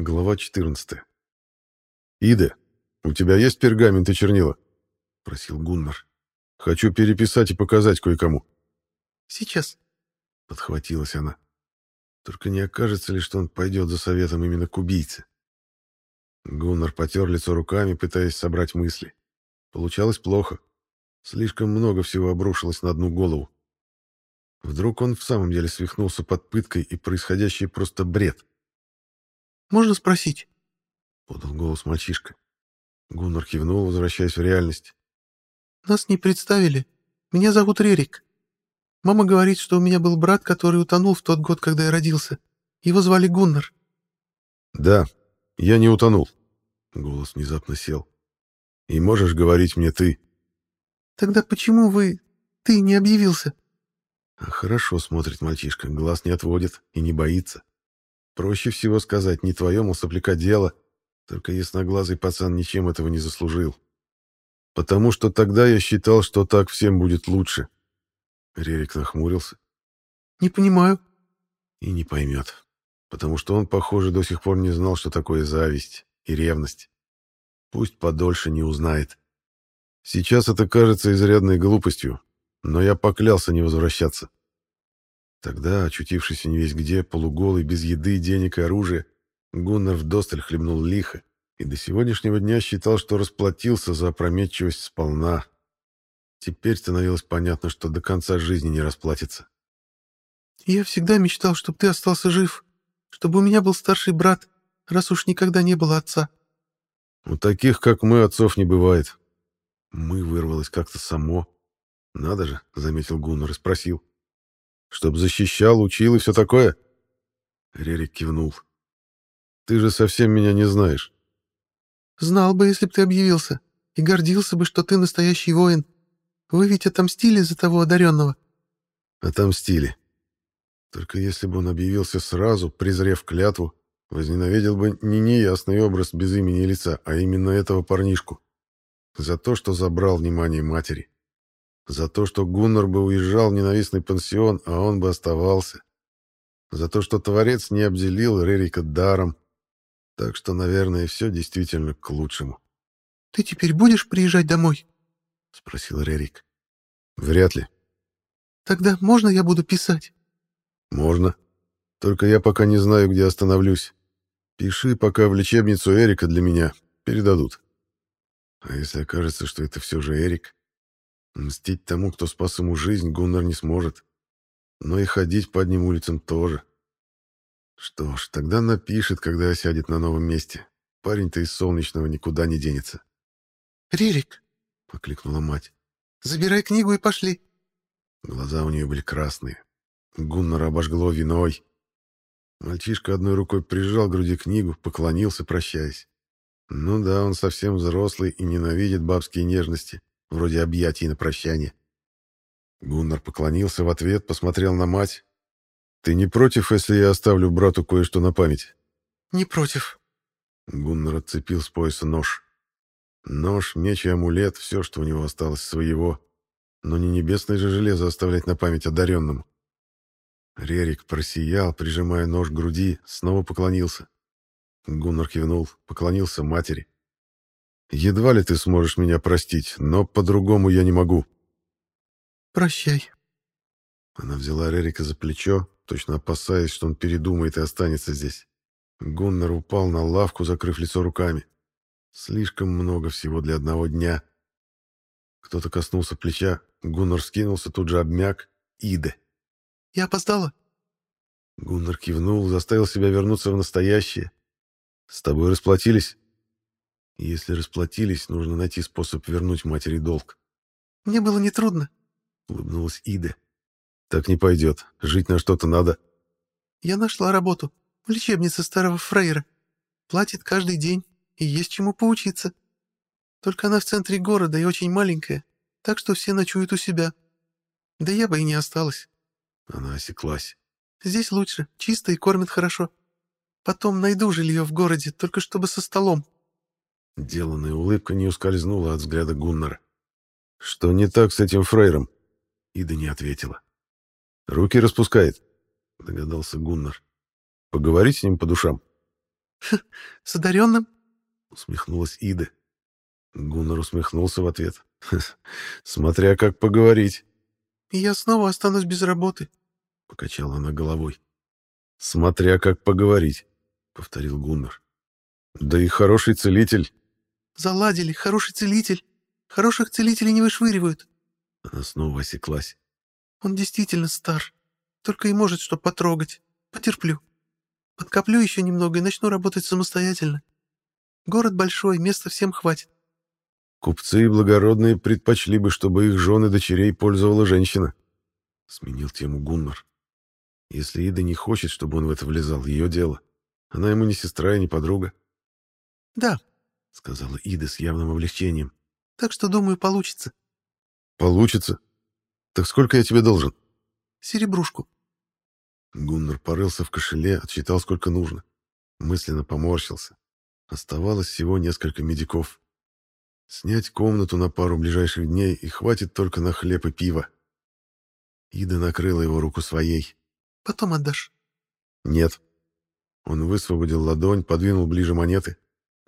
Глава 14. «Ида, у тебя есть пергамент и чернила?» — просил Гуннар. «Хочу переписать и показать кое-кому». «Сейчас», — подхватилась она. «Только не окажется ли, что он пойдет за советом именно к убийце?» Гуннар потер лицо руками, пытаясь собрать мысли. Получалось плохо. Слишком много всего обрушилось на одну голову. Вдруг он в самом деле свихнулся под пыткой, и происходящее просто бред. Можно спросить?» — подал голос мальчишка. Гуннар кивнул, возвращаясь в реальность. «Нас не представили. Меня зовут Рерик. Мама говорит, что у меня был брат, который утонул в тот год, когда я родился. Его звали Гуннар». «Да, я не утонул». Голос внезапно сел. «И можешь говорить мне ты». «Тогда почему вы... ты не объявился?» Хорошо смотрит мальчишка, глаз не отводит и не боится. Проще всего сказать, не твое, мол, сопляка дело, только ясноглазый пацан ничем этого не заслужил. Потому что тогда я считал, что так всем будет лучше. Рерик нахмурился. «Не понимаю». И не поймет. Потому что он, похоже, до сих пор не знал, что такое зависть и ревность. Пусть подольше не узнает. Сейчас это кажется изрядной глупостью, но я поклялся не возвращаться. Тогда, очутившийся не весь где, полуголый, без еды, денег и оружия, Гуннар вдосталь хлебнул лихо и до сегодняшнего дня считал, что расплатился за опрометчивость сполна. Теперь становилось понятно, что до конца жизни не расплатится. «Я всегда мечтал, чтобы ты остался жив, чтобы у меня был старший брат, раз уж никогда не было отца». «У таких, как мы, отцов не бывает». «Мы» вырвалось как-то само. «Надо же», — заметил Гуннар и спросил. Чтоб защищал, учил и все такое?» Рерик кивнул. «Ты же совсем меня не знаешь». «Знал бы, если б ты объявился, и гордился бы, что ты настоящий воин. Вы ведь отомстили за того одаренного?» «Отомстили. Только если бы он объявился сразу, презрев клятву, возненавидел бы не неясный образ без имени и лица, а именно этого парнишку. За то, что забрал внимание матери. За то, что Гуннар бы уезжал в ненавистный пансион, а он бы оставался. За то, что Творец не обделил Рерика даром. Так что, наверное, все действительно к лучшему. — Ты теперь будешь приезжать домой? — спросил Рерик. — Вряд ли. — Тогда можно я буду писать? — Можно. Только я пока не знаю, где остановлюсь. Пиши пока в лечебницу Эрика для меня. Передадут. А если окажется, что это все же Эрик? Мстить тому, кто спас ему жизнь, Гуннар не сможет. Но и ходить по одним улицам тоже. Что ж, тогда напишет, когда осядет на новом месте. Парень-то из Солнечного никуда не денется. «Ририк!» — покликнула мать. «Забирай книгу и пошли!» Глаза у нее были красные. Гуннара обожгло виной. Мальчишка одной рукой прижал к груди книгу, поклонился, прощаясь. Ну да, он совсем взрослый и ненавидит бабские нежности вроде объятий на прощание. Гуннар поклонился в ответ, посмотрел на мать. «Ты не против, если я оставлю брату кое-что на память?» «Не против». Гуннар отцепил с пояса нож. Нож, меч и амулет — все, что у него осталось своего. Но не небесное же железо оставлять на память одаренному. Рерик просиял, прижимая нож к груди, снова поклонился. Гуннар кивнул, поклонился матери. Едва ли ты сможешь меня простить, но по-другому я не могу. Прощай. Она взяла Рерика за плечо, точно опасаясь, что он передумает и останется здесь. Гуннар упал на лавку, закрыв лицо руками. Слишком много всего для одного дня. Кто-то коснулся плеча, Гуннар скинулся, тут же обмяк. Иде. «Я опоздала?» Гуннар кивнул, заставил себя вернуться в настоящее. «С тобой расплатились?» Если расплатились, нужно найти способ вернуть матери долг. «Мне было нетрудно», — улыбнулась Ида. «Так не пойдет. Жить на что-то надо». «Я нашла работу в лечебнице старого фрейра. Платит каждый день, и есть чему поучиться. Только она в центре города и очень маленькая, так что все ночуют у себя. Да я бы и не осталась». Она осеклась. «Здесь лучше, чисто и кормят хорошо. Потом найду жилье в городе, только чтобы со столом». Деланная улыбка не ускользнула от взгляда Гуннара. «Что не так с этим фрейром?» Ида не ответила. «Руки распускает», — догадался Гуннар. «Поговорить с ним по душам». С одаренным? Усмехнулась Ида. Гуннар усмехнулся в ответ. Смотря как поговорить. Я снова останусь без работы. Покачала она головой. Смотря как поговорить, повторил Гуннар. Да и хороший целитель. Заладили, хороший целитель. Хороших целителей не вышвыривают. Она снова осеклась. Он действительно стар. Только и может что потрогать. Потерплю. Подкоплю еще немного и начну работать самостоятельно. Город большой, места всем хватит. Купцы и благородные предпочли бы, чтобы их жены дочерей пользовала женщина. Сменил тему Гуннар. Если Ида не хочет, чтобы он в это влезал, ее дело. Она ему не сестра и не подруга. «Да», — сказала Ида с явным облегчением. «Так что, думаю, получится». «Получится? Так сколько я тебе должен?» «Серебрушку». Гуннар порылся в кошеле, отсчитал, сколько нужно. Мысленно поморщился. Оставалось всего несколько медиков. Снять комнату на пару ближайших дней и хватит только на хлеб и пиво. Ида накрыла его руку своей. «Потом отдашь». «Нет». Он высвободил ладонь, подвинул ближе монеты.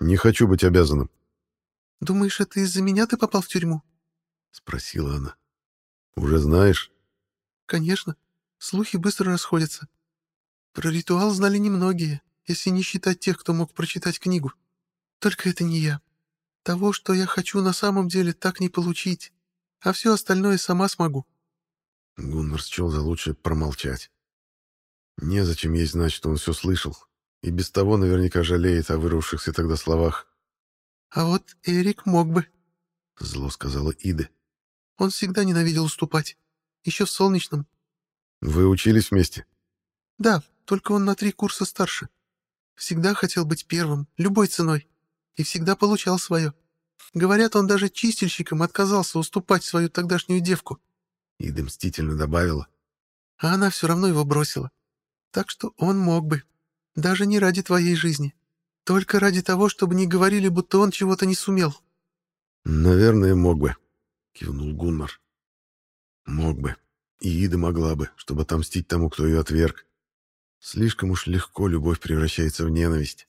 «Не хочу быть обязанным». «Думаешь, это из-за меня ты попал в тюрьму?» — спросила она. «Уже знаешь?» «Конечно. Слухи быстро расходятся. Про ритуал знали немногие, если не считать тех, кто мог прочитать книгу. Только это не я. Того, что я хочу на самом деле, так не получить, а все остальное сама смогу». Гуннар счел за лучшее промолчать. Незачем ей знать, что он все слышал, и без того наверняка жалеет о вырвавшихся тогда словах. «А вот Эрик мог бы», — зло сказала Ида. «Он всегда ненавидел уступать. Еще в солнечном». «Вы учились вместе?» «Да, только он на три курса старше. Всегда хотел быть первым, любой ценой и всегда получал свое. Говорят, он даже чистильщикам отказался уступать свою тогдашнюю девку. Ида мстительно добавила. А она все равно его бросила. Так что он мог бы. Даже не ради твоей жизни. Только ради того, чтобы не говорили, будто он чего-то не сумел. «Наверное, мог бы», — кивнул Гуннар. «Мог бы. И Ида могла бы, чтобы отомстить тому, кто ее отверг. Слишком уж легко любовь превращается в ненависть.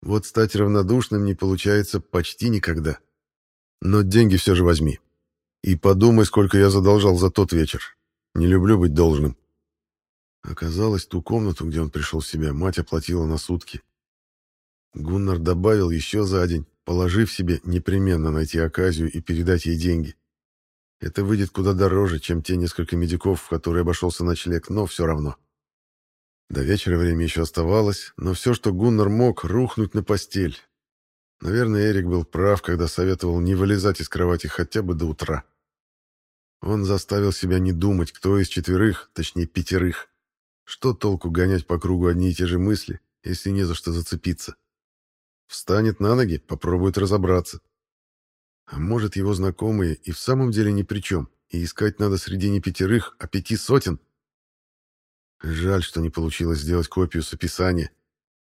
Вот стать равнодушным не получается почти никогда. Но деньги все же возьми. И подумай, сколько я задолжал за тот вечер. Не люблю быть должным. Оказалось, ту комнату, где он пришел в себя, мать оплатила на сутки. Гуннар добавил еще за день, положив себе непременно найти оказию и передать ей деньги. Это выйдет куда дороже, чем те несколько медиков, в которые обошелся ночлег, но все равно. До вечера время еще оставалось, но все, что Гуннар мог, рухнуть на постель. Наверное, Эрик был прав, когда советовал не вылезать из кровати хотя бы до утра. Он заставил себя не думать, кто из четверых, точнее пятерых. Что толку гонять по кругу одни и те же мысли, если не за что зацепиться? Встанет на ноги, попробует разобраться. А может, его знакомые и в самом деле ни при чем, и искать надо среди не пятерых, а пяти сотен? Жаль, что не получилось сделать копию с описания.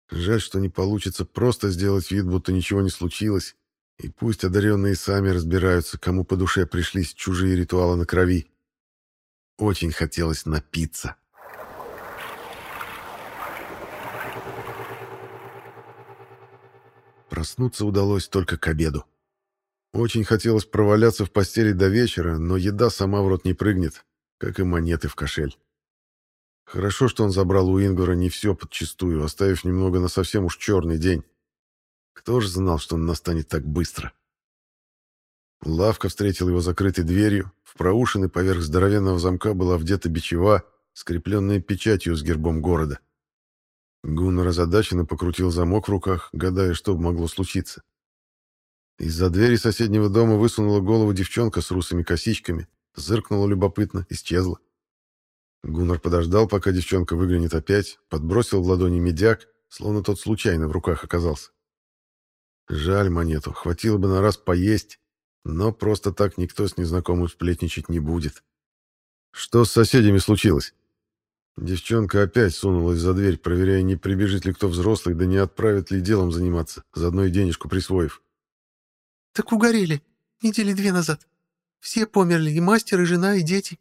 Жаль, что не получится просто сделать вид, будто ничего не случилось. И пусть одаренные сами разбираются, кому по душе пришлись чужие ритуалы на крови. Очень хотелось напиться. Проснуться удалось только к обеду. Очень хотелось проваляться в постели до вечера, но еда сама в рот не прыгнет, как и монеты в кошель. Хорошо, что он забрал у Ингора не все подчистую, оставив немного на совсем уж черный день. Кто же знал, что он настанет так быстро? Лавка встретила его закрытой дверью. В проушины поверх здоровенного замка была вдета бичева, скрепленная печатью с гербом города. Гуннар озадаченно покрутил замок в руках, гадая, что могло случиться. Из-за двери соседнего дома высунула голову девчонка с русыми косичками, зыркнула любопытно, исчезла. Гуннар подождал, пока девчонка выглянет опять, подбросил в ладони медяк, словно тот случайно в руках оказался. Жаль монету, хватило бы на раз поесть, но просто так никто с незнакомым сплетничать не будет. Что с соседями случилось? Девчонка опять сунулась за дверь, проверяя, не прибежит ли кто взрослый, да не отправит ли делом заниматься, заодно и денежку присвоив. «Так угорели. Недели две назад. Все померли, и мастер, и жена, и дети.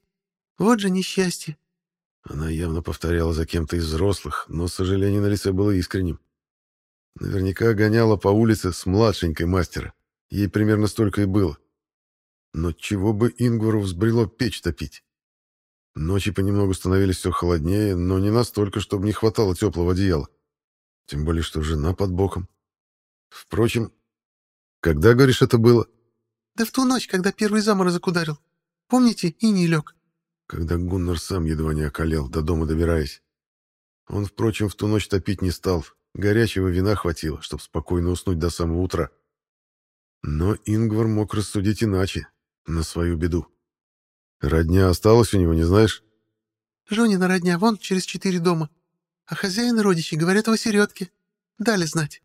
Вот же несчастье. Она явно повторяла за кем-то из взрослых, но сожаление на лице было искренним. Наверняка гоняла по улице с младшенькой мастера. Ей примерно столько и было. Но чего бы Ингвару взбрело печь топить? Ночи понемногу становились все холоднее, но не настолько, чтобы не хватало теплого одеяла. Тем более, что жена под боком. Впрочем, когда, говоришь, это было? Да в ту ночь, когда первый заморозок ударил. Помните, и не лег. Когда Гуннар сам едва не околел, до дома добираясь. Он, впрочем, в ту ночь топить не стал. Горячего вина хватило, чтобы спокойно уснуть до самого утра. Но Ингвар мог рассудить иначе, на свою беду. Родня осталась у него, не знаешь? Жонина родня, вон через четыре дома. А хозяин родичи говорят о середке. Дали знать.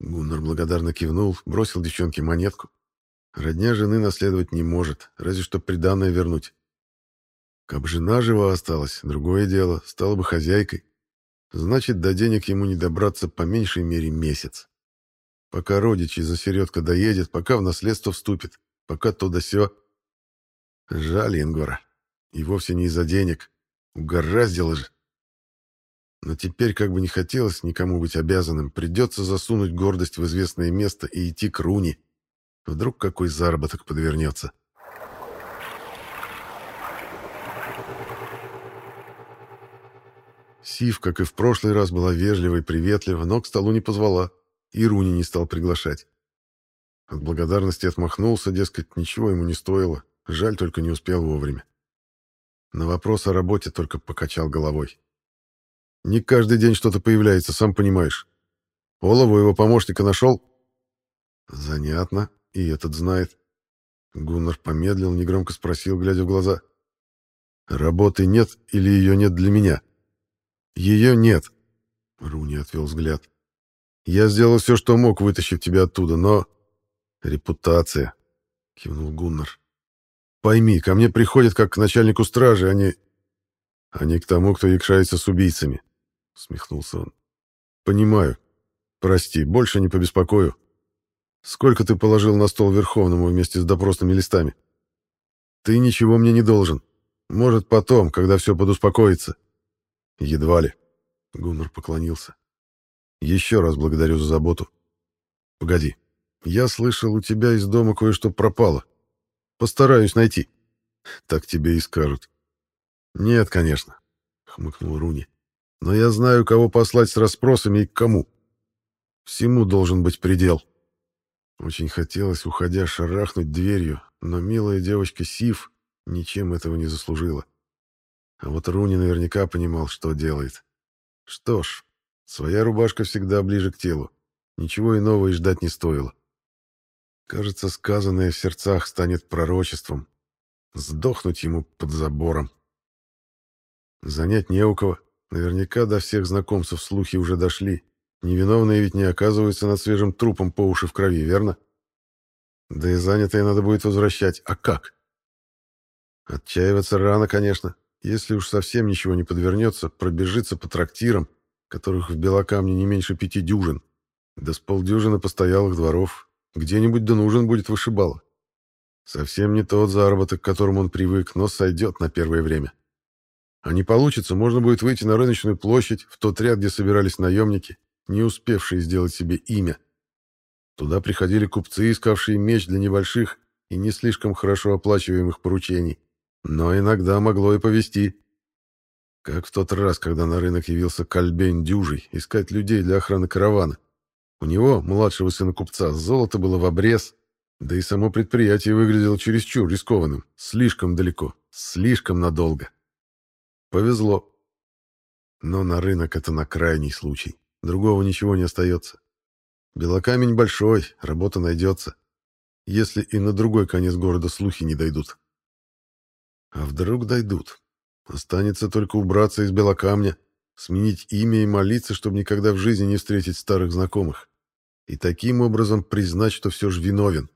Гуннар благодарно кивнул, бросил девчонке монетку. Родня жены наследовать не может, разве что приданное вернуть. Каб жена жива осталась, другое дело, стала бы хозяйкой. Значит, до денег ему не добраться по меньшей мере месяц. Пока родичи за середка доедет, пока в наследство вступит, пока то да сё. Жаль Ингвара. И вовсе не из-за денег. Угораздило же. Но теперь, как бы не хотелось никому быть обязанным, придется засунуть гордость в известное место и идти к Руни. Вдруг какой заработок подвернется. Сив, как и в прошлый раз, была вежлива и приветлива, но к столу не позвала, и Руни не стал приглашать. От благодарности отмахнулся, дескать, ничего ему не стоило, жаль, только не успел вовремя. На вопрос о работе только покачал головой. Не каждый день что-то появляется, сам понимаешь. Олову его помощника нашел? Занятно, и этот знает. Гуннар помедлил, негромко спросил, глядя в глаза. Работы нет или ее нет для меня? Ее нет. Руни отвел взгляд. Я сделал все, что мог, вытащив тебя оттуда, но... Репутация, кивнул Гуннар. Пойми, ко мне приходят как к начальнику стражи, а не... а не к тому, кто якшается с убийцами, усмехнулся он. Понимаю. Прости, больше не побеспокою. Сколько ты положил на стол Верховному вместе с допросными листами? Ты ничего мне не должен. Может, потом, когда все подуспокоится. Едва ли. Гуннар поклонился. Еще раз благодарю за заботу. Погоди. Я слышал, у тебя из дома кое-что пропало. Постараюсь найти. Так тебе и скажут. Нет, конечно, хмыкнул Руни. Но я знаю, кого послать с расспросами и к кому. Всему должен быть предел. Очень хотелось, уходя, шарахнуть дверью, но милая девочка Сив ничем этого не заслужила. А вот Руни наверняка понимал, что делает. Что ж, своя рубашка всегда ближе к телу. Ничего иного и ждать не стоило. Кажется, сказанное в сердцах станет пророчеством. Сдохнуть ему под забором. Занять не у кого. Наверняка до всех знакомцев слухи уже дошли. Невиновные ведь не оказываются над свежим трупом по уши в крови, верно? Да и занятое надо будет возвращать. А как? Отчаиваться рано, конечно. Если уж совсем ничего не подвернется, пробежится по трактирам, которых в Белокамне не меньше пяти дюжин, да с полдюжины постоялых дворов. Где-нибудь да нужен будет вышибала. Совсем не тот заработок, к которому он привык, но сойдет на первое время. А не получится, можно будет выйти на рыночную площадь, в тот ряд, где собирались наемники, не успевшие сделать себе имя. Туда приходили купцы, искавшие меч для небольших и не слишком хорошо оплачиваемых поручений. Но иногда могло и повести. Как в тот раз, когда на рынок явился Кальбейн Дюжий искать людей для охраны каравана. У него, младшего сына купца, золото было в обрез, да и само предприятие выглядело чересчур рискованным, слишком далеко, слишком надолго. Повезло. Но на рынок это на крайний случай. Другого ничего не остается. Белокамень большой, работа найдется. Если и на другой конец города слухи не дойдут. А вдруг дойдут? Останется только убраться из Белокамня, сменить имя и молиться, чтобы никогда в жизни не встретить старых знакомых. И таким образом признать, что все же виновен.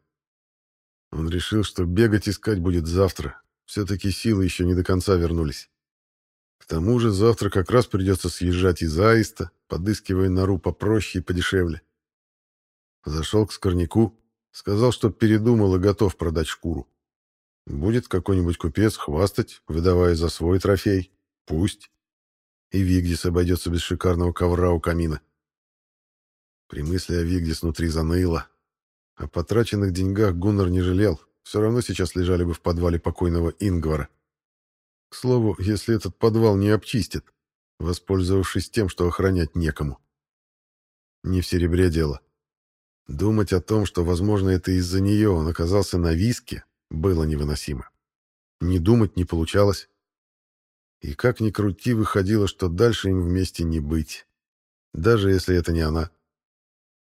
Он решил, что бегать искать будет завтра. Все-таки силы еще не до конца вернулись. К тому же завтра как раз придется съезжать из Аиста, подыскивая нору попроще и подешевле. Зашел к скорняку, сказал, что передумал и готов продать шкуру. Будет какой-нибудь купец хвастать, выдавая за свой трофей. Пусть. И Вигдис обойдется без шикарного ковра у камина. При мысли о Вигде внутри заныло. О потраченных деньгах Гуннар не жалел. Все равно сейчас лежали бы в подвале покойного Ингвара. К слову, если этот подвал не обчистят, воспользовавшись тем, что охранять некому. Не в серебре дело. Думать о том, что, возможно, это из-за нее он оказался на виске, было невыносимо. Не думать не получалось. И как ни крути, выходило, что дальше им вместе не быть. Даже если это не она.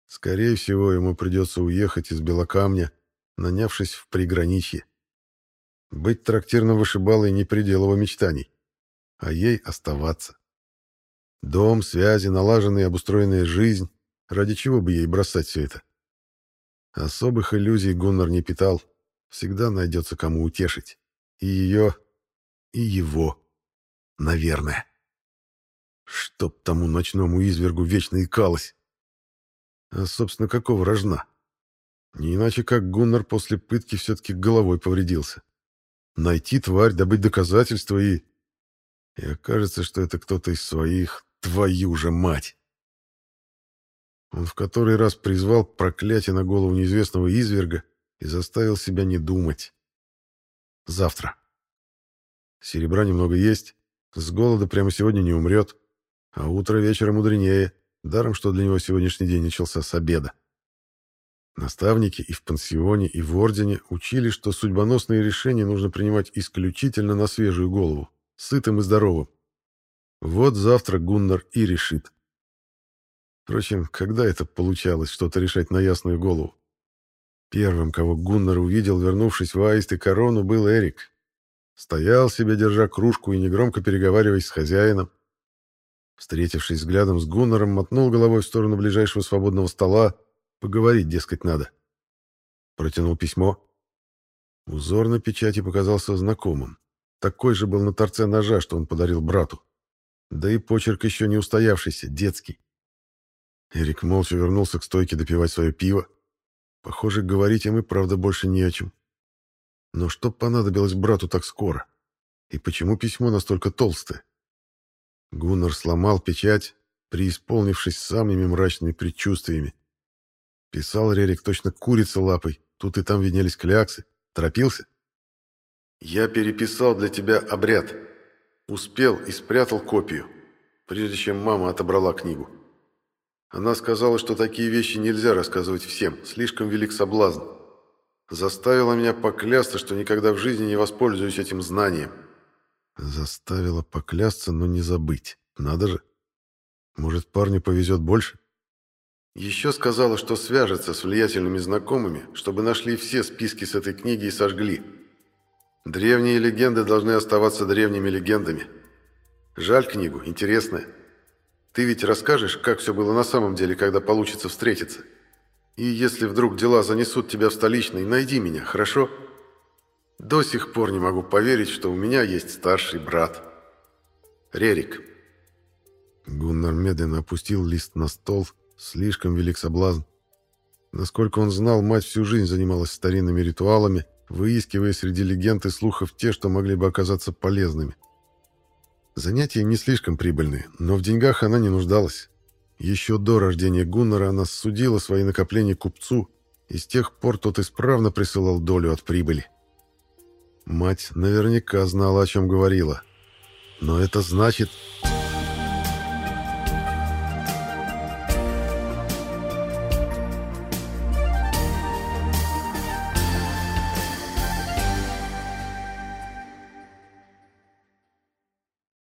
Скорее всего, ему придется уехать из Белокамня, нанявшись в приграничье. Быть трактирным вышибалой не предел его мечтаний, а ей оставаться. Дом, связи, налаженная и обустроенная жизнь. Ради чего бы ей бросать все это? Особых иллюзий Гуннар не питал. Всегда найдется кому утешить. И ее, и его. Наверное. Чтоб тому ночному извергу вечно икалось. А, собственно, какого рожна? Не иначе, как Гуннар после пытки все-таки головой повредился. Найти тварь, добыть доказательства и... И окажется, что это кто-то из своих. Твою же мать! Он в который раз призвал проклятие на голову неизвестного изверга и заставил себя не думать. Завтра. Серебра немного есть, с голода прямо сегодня не умрет, а утро вечера мудренее, даром, что для него сегодняшний день начался с обеда. Наставники и в пансионе, и в ордене учили, что судьбоносные решения нужно принимать исключительно на свежую голову, сытым и здоровым. Вот завтра Гуннар и решит. Впрочем, когда это получалось что-то решать на ясную голову? Первым, кого Гуннар увидел, вернувшись в Аист и Корону, был Эрик. Стоял себе, держа кружку и негромко переговариваясь с хозяином. Встретившись взглядом с Гуннаром, мотнул головой в сторону ближайшего свободного стола, Поговорить, дескать, надо. Протянул письмо. Узор на печати показался знакомым. Такой же был на торце ножа, что он подарил брату. Да и почерк еще не устоявшийся, детский. Эрик молча вернулся к стойке допивать свое пиво. Похоже, говорить им и правда больше не о чем. Но что понадобилось брату так скоро? И почему письмо настолько толстое? Гуннар сломал печать, преисполнившись самыми мрачными предчувствиями. Писал Рерик точно курица лапой. Тут и там виднелись кляксы. Торопился? «Я переписал для тебя обряд. Успел и спрятал копию, прежде чем мама отобрала книгу. Она сказала, что такие вещи нельзя рассказывать всем, слишком велик соблазн. Заставила меня поклясться, что никогда в жизни не воспользуюсь этим знанием». Заставила поклясться, но не забыть. Надо же. Может, парню повезет больше? Еще сказала, что свяжется с влиятельными знакомыми, чтобы нашли все списки с этой книги и сожгли. Древние легенды должны оставаться древними легендами. Жаль книгу, интересная. Ты ведь расскажешь, как все было на самом деле, когда получится встретиться? И если вдруг дела занесут тебя в столичный, найди меня, хорошо? До сих пор не могу поверить, что у меня есть старший брат. Рерик. Гуннар медленно опустил лист на стол Слишком велик соблазн. Насколько он знал, мать всю жизнь занималась старинными ритуалами, выискивая среди легенд и слухов те, что могли бы оказаться полезными. Занятия не слишком прибыльные, но в деньгах она не нуждалась. Еще до рождения Гуннера она судила свои накопления купцу, и с тех пор тот исправно присылал долю от прибыли. Мать наверняка знала, о чем говорила. Но это значит,